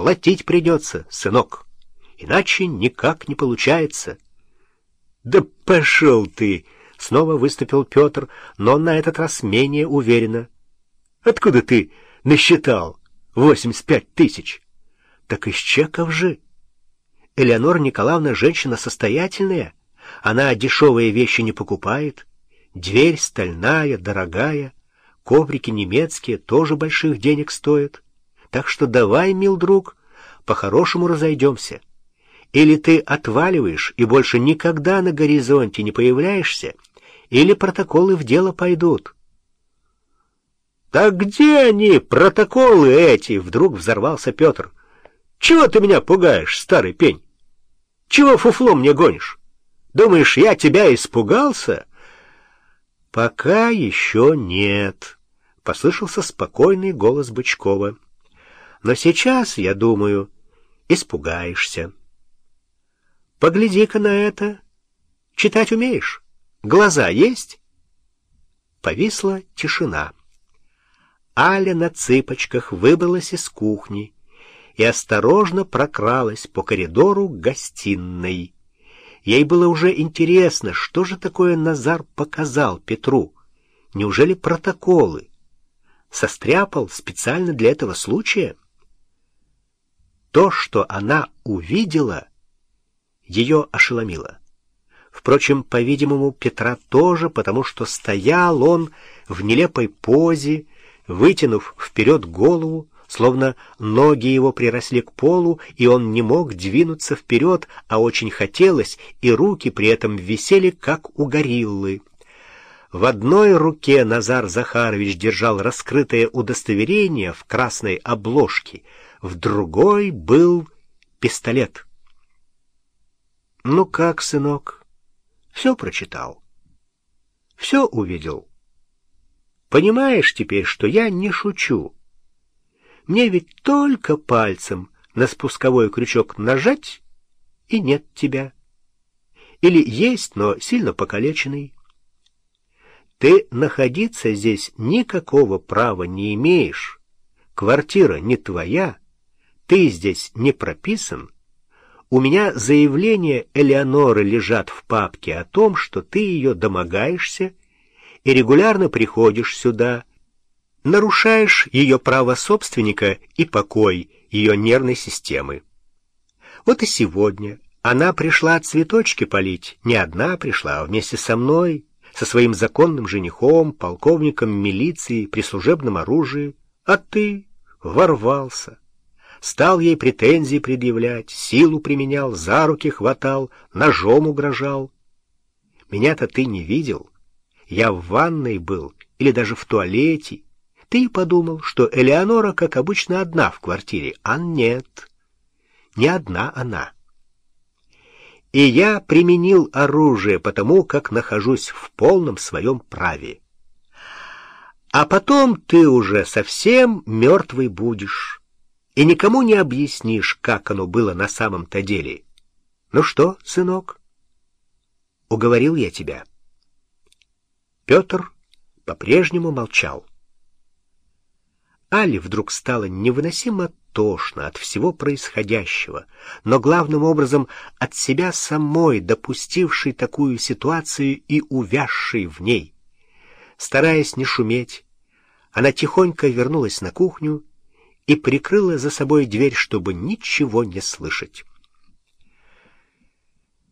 платить придется, сынок. Иначе никак не получается. — Да пошел ты! — снова выступил Петр, но на этот раз менее уверенно. — Откуда ты насчитал восемьдесят пять тысяч? — Так из чеков же. Элеонора Николаевна женщина состоятельная. Она дешевые вещи не покупает. Дверь стальная, дорогая. Коврики немецкие тоже больших денег стоят. Так что давай, мил друг, по-хорошему разойдемся. Или ты отваливаешь и больше никогда на горизонте не появляешься, или протоколы в дело пойдут. «Так где они, протоколы эти?» — вдруг взорвался Петр. «Чего ты меня пугаешь, старый пень? Чего фуфло мне гонишь? Думаешь, я тебя испугался?» «Пока еще нет», — послышался спокойный голос Бычкова. «Но сейчас, я думаю, испугаешься». Погляди-ка на это. Читать умеешь? Глаза есть? Повисла тишина. Аля на цыпочках выбралась из кухни и осторожно прокралась по коридору гостиной. Ей было уже интересно, что же такое Назар показал Петру. Неужели протоколы? Состряпал специально для этого случая? То, что она увидела, ее ошеломило. Впрочем, по-видимому, Петра тоже, потому что стоял он в нелепой позе, вытянув вперед голову, словно ноги его приросли к полу, и он не мог двинуться вперед, а очень хотелось, и руки при этом висели, как у гориллы. В одной руке Назар Захарович держал раскрытое удостоверение в красной обложке, в другой был пистолет. Ну как, сынок? Все прочитал? Все увидел? Понимаешь теперь, что я не шучу? Мне ведь только пальцем на спусковой крючок нажать, и нет тебя. Или есть, но сильно покалеченный. Ты находиться здесь никакого права не имеешь. Квартира не твоя, ты здесь не прописан, у меня заявление Элеоноры лежат в папке о том, что ты ее домогаешься и регулярно приходишь сюда, нарушаешь ее право собственника и покой ее нервной системы. Вот и сегодня она пришла цветочки полить, не одна пришла, а вместе со мной, со своим законным женихом, полковником милиции при служебном оружии, а ты ворвался стал ей претензии предъявлять, силу применял, за руки хватал, ножом угрожал. Меня-то ты не видел. Я в ванной был или даже в туалете. Ты подумал, что Элеонора, как обычно, одна в квартире, а нет. Не одна она. И я применил оружие потому, как нахожусь в полном своем праве. А потом ты уже совсем мертвый будешь и никому не объяснишь, как оно было на самом-то деле. Ну что, сынок, уговорил я тебя. Петр по-прежнему молчал. Али вдруг стало невыносимо тошно от всего происходящего, но главным образом от себя самой, допустившей такую ситуацию и увязшей в ней. Стараясь не шуметь, она тихонько вернулась на кухню и прикрыла за собой дверь, чтобы ничего не слышать.